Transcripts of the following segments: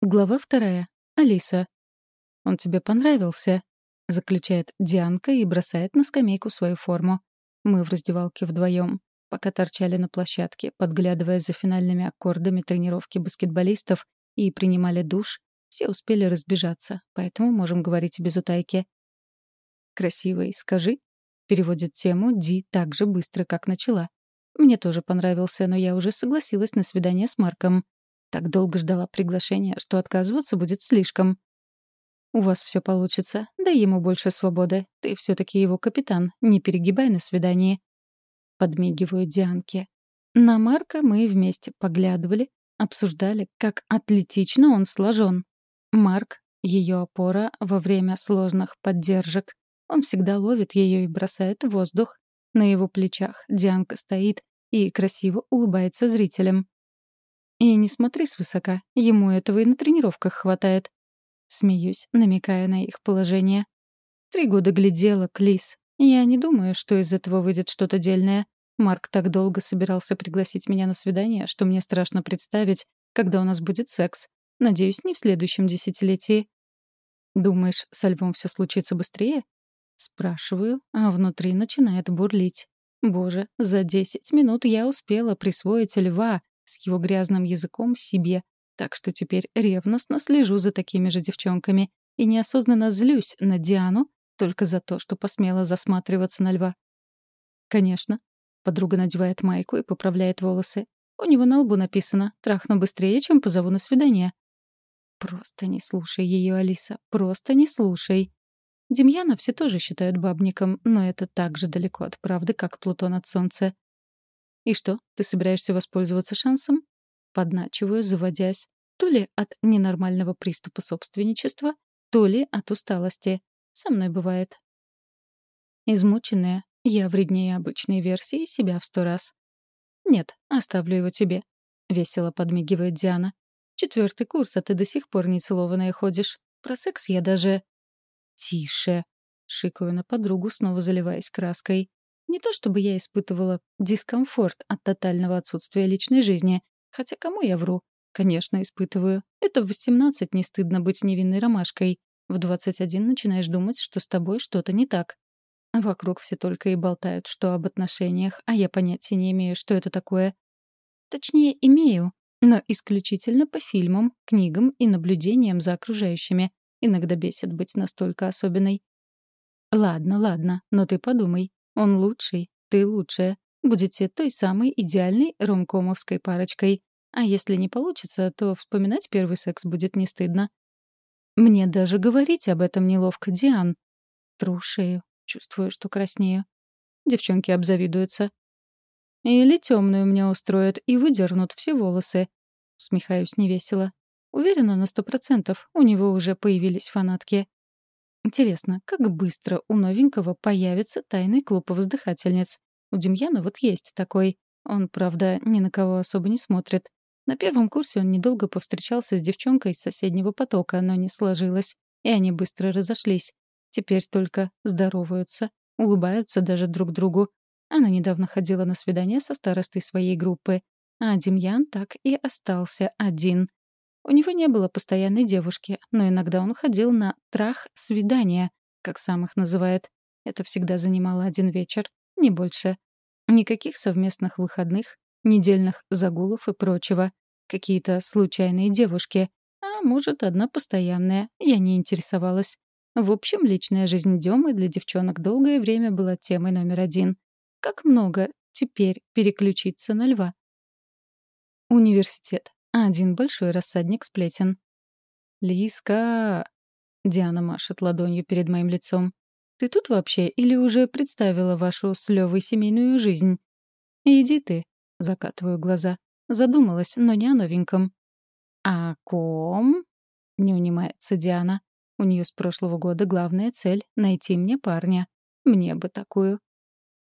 Глава вторая. Алиса. «Он тебе понравился?» — заключает Дианка и бросает на скамейку свою форму. Мы в раздевалке вдвоем. Пока торчали на площадке, подглядывая за финальными аккордами тренировки баскетболистов и принимали душ, все успели разбежаться, поэтому можем говорить без утайки. «Красивый, скажи», — переводит тему Ди так же быстро, как начала. Мне тоже понравился, но я уже согласилась на свидание с Марком. Так долго ждала приглашения, что отказываться будет слишком. «У вас все получится. Дай ему больше свободы. Ты все таки его капитан. Не перегибай на свидании». Подмигиваю Дианке. На Марка мы вместе поглядывали, обсуждали, как атлетично он сложен. Марк — ее опора во время сложных поддержек. Он всегда ловит ее и бросает в воздух. На его плечах Дианка стоит и красиво улыбается зрителям. И не смотри свысока, ему этого и на тренировках хватает. Смеюсь, намекая на их положение. Три года глядела, Клис. Я не думаю, что из этого выйдет что-то дельное. Марк так долго собирался пригласить меня на свидание, что мне страшно представить, когда у нас будет секс. Надеюсь, не в следующем десятилетии. Думаешь, со львом все случится быстрее? Спрашиваю, а внутри начинает бурлить. Боже, за десять минут я успела присвоить льва с его грязным языком себе, так что теперь ревностно слежу за такими же девчонками и неосознанно злюсь на Диану только за то, что посмела засматриваться на льва. Конечно. Подруга надевает майку и поправляет волосы. У него на лбу написано «Трахну быстрее, чем позову на свидание». Просто не слушай ее, Алиса, просто не слушай. Демьяна все тоже считают бабником, но это так же далеко от правды, как Плутон от Солнца. «И что, ты собираешься воспользоваться шансом?» Подначиваю, заводясь. То ли от ненормального приступа собственничества, то ли от усталости. Со мной бывает. Измученная, я вреднее обычной версии себя в сто раз. «Нет, оставлю его тебе», — весело подмигивает Диана. «Четвертый курс, а ты до сих пор не целованная ходишь. Про секс я даже...» «Тише!» — шикаю на подругу, снова заливаясь краской. Не то чтобы я испытывала дискомфорт от тотального отсутствия личной жизни, хотя кому я вру? Конечно, испытываю. Это в 18 не стыдно быть невинной ромашкой. В 21 начинаешь думать, что с тобой что-то не так. Вокруг все только и болтают, что об отношениях, а я понятия не имею, что это такое. Точнее, имею, но исключительно по фильмам, книгам и наблюдениям за окружающими. Иногда бесит быть настолько особенной. Ладно, ладно, но ты подумай. Он лучший, ты лучшая. Будете той самой идеальной ромкомовской парочкой. А если не получится, то вспоминать первый секс будет не стыдно. Мне даже говорить об этом неловко, Диан. Тру шею, чувствую, что краснею. Девчонки обзавидуются. Или темную мне устроят и выдернут все волосы. Смехаюсь невесело. Уверена на сто процентов, у него уже появились фанатки. Интересно, как быстро у новенького появится тайный клуб воздыхательниц? У Демьяна вот есть такой. Он, правда, ни на кого особо не смотрит. На первом курсе он недолго повстречался с девчонкой из соседнего потока, но не сложилось, и они быстро разошлись. Теперь только здороваются, улыбаются даже друг другу. Она недавно ходила на свидание со старостой своей группы, а Демьян так и остался один. У него не было постоянной девушки, но иногда он ходил на трах-свидания, как сам их называет. Это всегда занимало один вечер, не больше. Никаких совместных выходных, недельных загулов и прочего. Какие-то случайные девушки. А может, одна постоянная. Я не интересовалась. В общем, личная жизнь Демы для девчонок долгое время была темой номер один. Как много теперь переключиться на льва. Университет. Один большой рассадник сплетен. «Лиска!» — Диана машет ладонью перед моим лицом. «Ты тут вообще или уже представила вашу с Лёвой семейную жизнь?» «Иди ты», — закатываю глаза. Задумалась, но не о новеньком. «А ком?» — не унимается Диана. У нее с прошлого года главная цель — найти мне парня. Мне бы такую.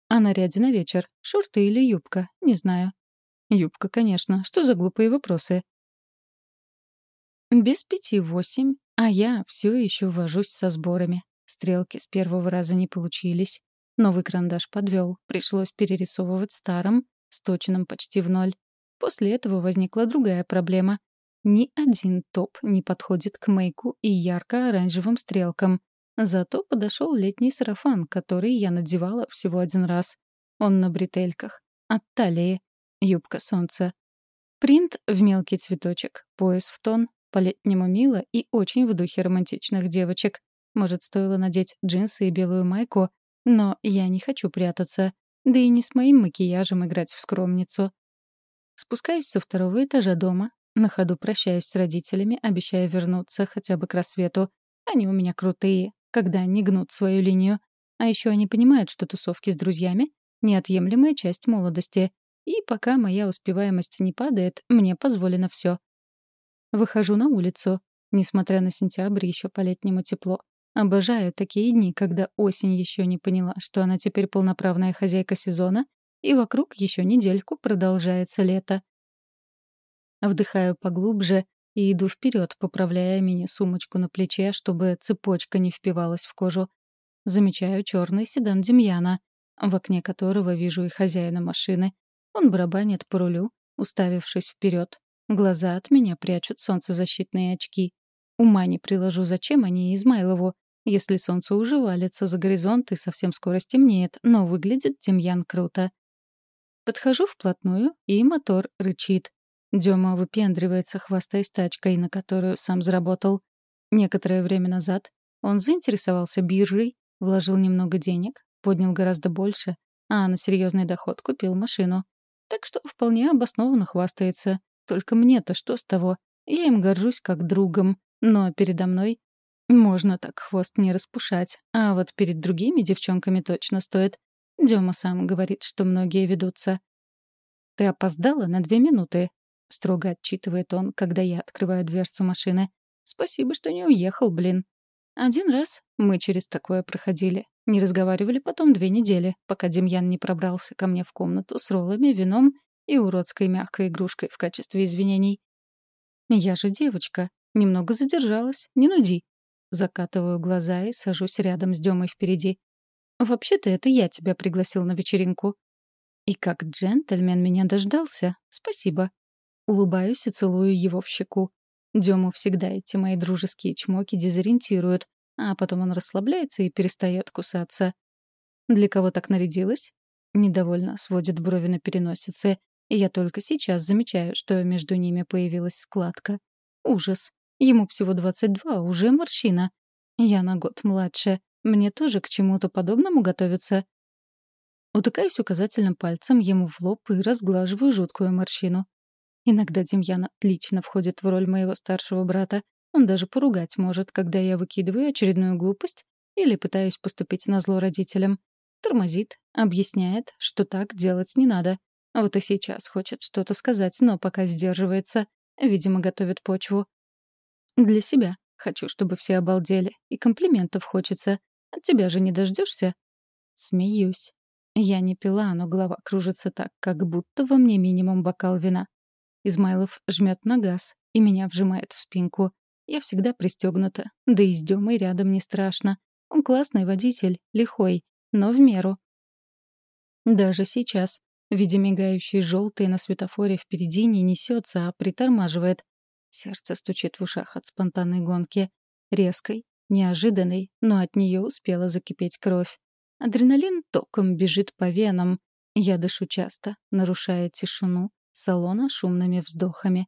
А наряде на вечер. Шорты или юбка? Не знаю. Юбка, конечно. Что за глупые вопросы? Без пяти восемь, а я все еще вожусь со сборами. Стрелки с первого раза не получились. Новый карандаш подвел. Пришлось перерисовывать старым, сточенным почти в ноль. После этого возникла другая проблема. Ни один топ не подходит к мейку и ярко-оранжевым стрелкам. Зато подошел летний сарафан, который я надевала всего один раз. Он на бретельках. От талии. Юбка солнца. Принт в мелкий цветочек, пояс в тон, по-летнему мило и очень в духе романтичных девочек. Может, стоило надеть джинсы и белую майку, но я не хочу прятаться. Да и не с моим макияжем играть в скромницу. Спускаюсь со второго этажа дома, на ходу прощаюсь с родителями, обещая вернуться хотя бы к рассвету. Они у меня крутые, когда они гнут свою линию. А еще они понимают, что тусовки с друзьями — неотъемлемая часть молодости. И пока моя успеваемость не падает, мне позволено все. Выхожу на улицу. Несмотря на сентябрь, еще по-летнему тепло. Обожаю такие дни, когда осень еще не поняла, что она теперь полноправная хозяйка сезона, и вокруг еще недельку продолжается лето. Вдыхаю поглубже и иду вперед, поправляя мини-сумочку на плече, чтобы цепочка не впивалась в кожу. Замечаю черный седан Демьяна, в окне которого вижу и хозяина машины. Он барабанит по рулю, уставившись вперед. Глаза от меня прячут солнцезащитные очки. Ума не приложу, зачем они Измайлову, если солнце уже валится за горизонт и совсем скоро стемнеет, но выглядит Демьян круто. Подхожу вплотную, и мотор рычит. Дема выпендривается, хвастаясь тачкой, на которую сам заработал. Некоторое время назад он заинтересовался биржей, вложил немного денег, поднял гораздо больше, а на серьезный доход купил машину. Так что вполне обоснованно хвастается. Только мне-то что с того? Я им горжусь как другом, но передо мной можно так хвост не распушать, а вот перед другими девчонками точно стоит. Дема сам говорит, что многие ведутся. «Ты опоздала на две минуты», — строго отчитывает он, когда я открываю дверцу машины. «Спасибо, что не уехал, блин». Один раз мы через такое проходили. Не разговаривали потом две недели, пока Демьян не пробрался ко мне в комнату с роллами, вином и уродской мягкой игрушкой в качестве извинений. «Я же девочка. Немного задержалась. Не нуди». Закатываю глаза и сажусь рядом с Демой впереди. «Вообще-то это я тебя пригласил на вечеринку». И как джентльмен меня дождался. Спасибо. Улыбаюсь и целую его в щеку. Дему всегда эти мои дружеские чмоки дезориентируют, а потом он расслабляется и перестает кусаться. «Для кого так нарядилась?» Недовольно сводит брови на переносице, я только сейчас замечаю, что между ними появилась складка. Ужас. Ему всего 22, уже морщина. Я на год младше. Мне тоже к чему-то подобному готовиться. Утыкаюсь указательным пальцем ему в лоб и разглаживаю жуткую морщину. Иногда Демьян отлично входит в роль моего старшего брата. Он даже поругать может, когда я выкидываю очередную глупость или пытаюсь поступить на зло родителям. Тормозит, объясняет, что так делать не надо. Вот и сейчас хочет что-то сказать, но пока сдерживается. Видимо, готовит почву. Для себя. Хочу, чтобы все обалдели. И комплиментов хочется. От тебя же не дождешься? Смеюсь. Я не пила, но голова кружится так, как будто во мне минимум бокал вина. Измайлов жмет на газ и меня вжимает в спинку. Я всегда пристегнута, да и с Демой рядом не страшно. Он классный водитель, лихой, но в меру. Даже сейчас, видя мигающий желтый на светофоре впереди, не несется, а притормаживает, Сердце стучит в ушах от спонтанной гонки. Резкой, неожиданной, но от нее успела закипеть кровь. Адреналин током бежит по венам. Я дышу часто, нарушая тишину салона шумными вздохами.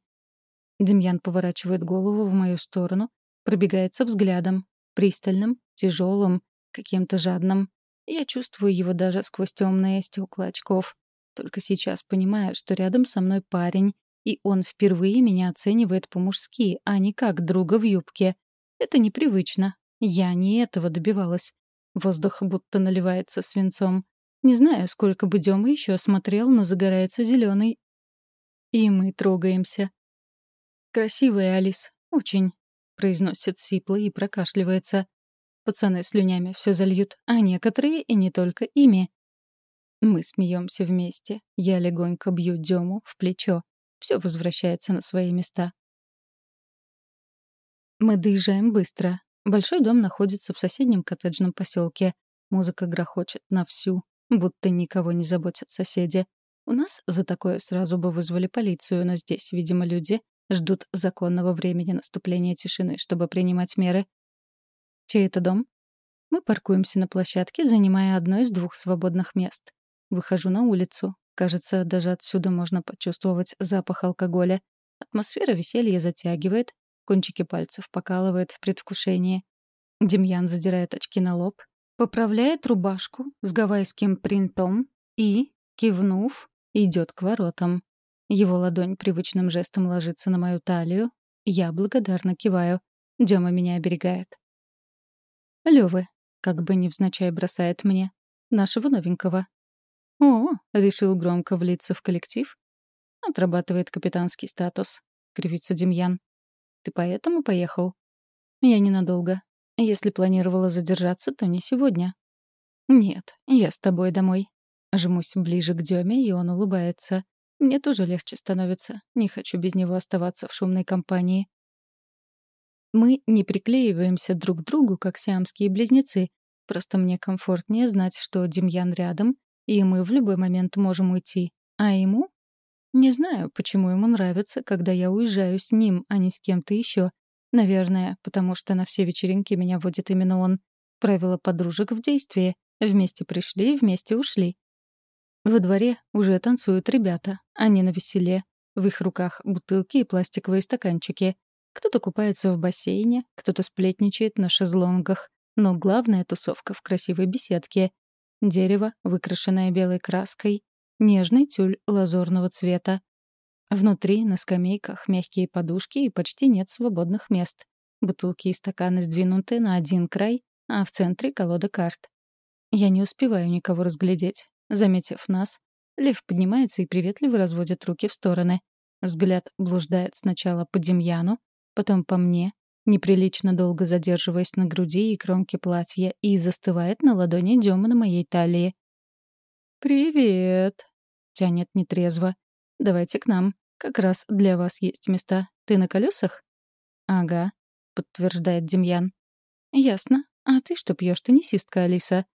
Демьян поворачивает голову в мою сторону, пробегается взглядом, пристальным, тяжелым, каким-то жадным. Я чувствую его даже сквозь темные стекла очков. Только сейчас понимаю, что рядом со мной парень, и он впервые меня оценивает по-мужски, а не как друга в юбке. Это непривычно. Я не этого добивалась. Воздух будто наливается свинцом. Не знаю, сколько бы Дема еще смотрел, но загорается зеленый. И мы трогаемся. «Красивая, Алис. Очень», — произносит сипло и прокашливается. Пацаны слюнями все зальют, а некоторые и не только ими. Мы смеемся вместе. Я легонько бью Дему в плечо все возвращается на свои места. Мы доезжаем быстро. Большой дом находится в соседнем коттеджном поселке. Музыка грохочет на всю, будто никого не заботят соседи. У нас за такое сразу бы вызвали полицию, но здесь, видимо, люди ждут законного времени наступления тишины, чтобы принимать меры. Чей это дом? Мы паркуемся на площадке, занимая одно из двух свободных мест. Выхожу на улицу. Кажется, даже отсюда можно почувствовать запах алкоголя. Атмосфера веселья затягивает, кончики пальцев покалывает в предвкушении. Демьян задирает очки на лоб, поправляет рубашку с гавайским принтом и, кивнув, идет к воротам. Его ладонь привычным жестом ложится на мою талию. Я благодарно киваю. Дема меня оберегает. Лёвы, как бы невзначай бросает мне. Нашего новенького. О, решил громко влиться в коллектив. Отрабатывает капитанский статус. Кривится Демьян. Ты поэтому поехал? Я ненадолго. Если планировала задержаться, то не сегодня. Нет, я с тобой домой. Жмусь ближе к Деме, и он улыбается. Мне тоже легче становится. Не хочу без него оставаться в шумной компании. Мы не приклеиваемся друг к другу, как сиамские близнецы. Просто мне комфортнее знать, что Демьян рядом, и мы в любой момент можем уйти. А ему? Не знаю, почему ему нравится, когда я уезжаю с ним, а не с кем-то еще. Наверное, потому что на все вечеринки меня водит именно он. Правила подружек в действии. Вместе пришли, вместе ушли. Во дворе уже танцуют ребята. Они на веселе. В их руках бутылки и пластиковые стаканчики. Кто-то купается в бассейне, кто-то сплетничает на шезлонгах. Но главная тусовка в красивой беседке. Дерево, выкрашенное белой краской. Нежный тюль лазурного цвета. Внутри, на скамейках, мягкие подушки и почти нет свободных мест. Бутылки и стаканы сдвинуты на один край, а в центре колода карт. Я не успеваю никого разглядеть. Заметив нас, Лев поднимается и приветливо разводит руки в стороны. Взгляд блуждает сначала по Демьяну, потом по мне, неприлично долго задерживаясь на груди и кромке платья, и застывает на ладони Демы на моей талии. «Привет!» — тянет нетрезво. «Давайте к нам. Как раз для вас есть места. Ты на колесах?» «Ага», — подтверждает Демьян. «Ясно. А ты что пьешь, теннисистка Алиса?»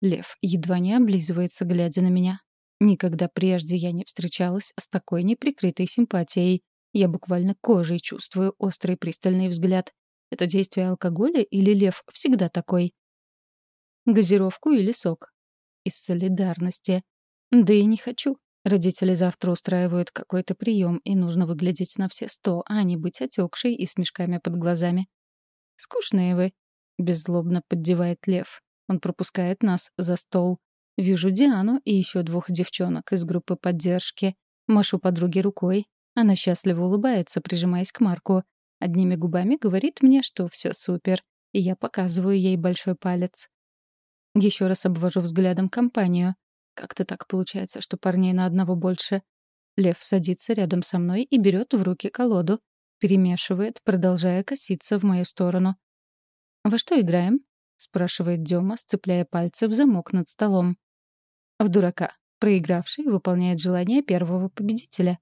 Лев едва не облизывается, глядя на меня. Никогда прежде я не встречалась с такой неприкрытой симпатией. Я буквально кожей чувствую острый пристальный взгляд. Это действие алкоголя или лев всегда такой? Газировку или сок? Из солидарности. Да и не хочу. Родители завтра устраивают какой-то прием, и нужно выглядеть на все сто, а не быть отекшей и с мешками под глазами. «Скучные вы», — беззлобно поддевает лев. Он пропускает нас за стол. Вижу Диану и еще двух девчонок из группы поддержки. Машу подруге рукой, она счастливо улыбается, прижимаясь к Марку. Одними губами говорит мне, что все супер, и я показываю ей большой палец. Еще раз обвожу взглядом компанию. Как-то так получается, что парней на одного больше. Лев садится рядом со мной и берет в руки колоду, перемешивает, продолжая коситься в мою сторону. «Во что играем?» — спрашивает Дема, сцепляя пальцы в замок над столом. «В дурака. Проигравший выполняет желание первого победителя»,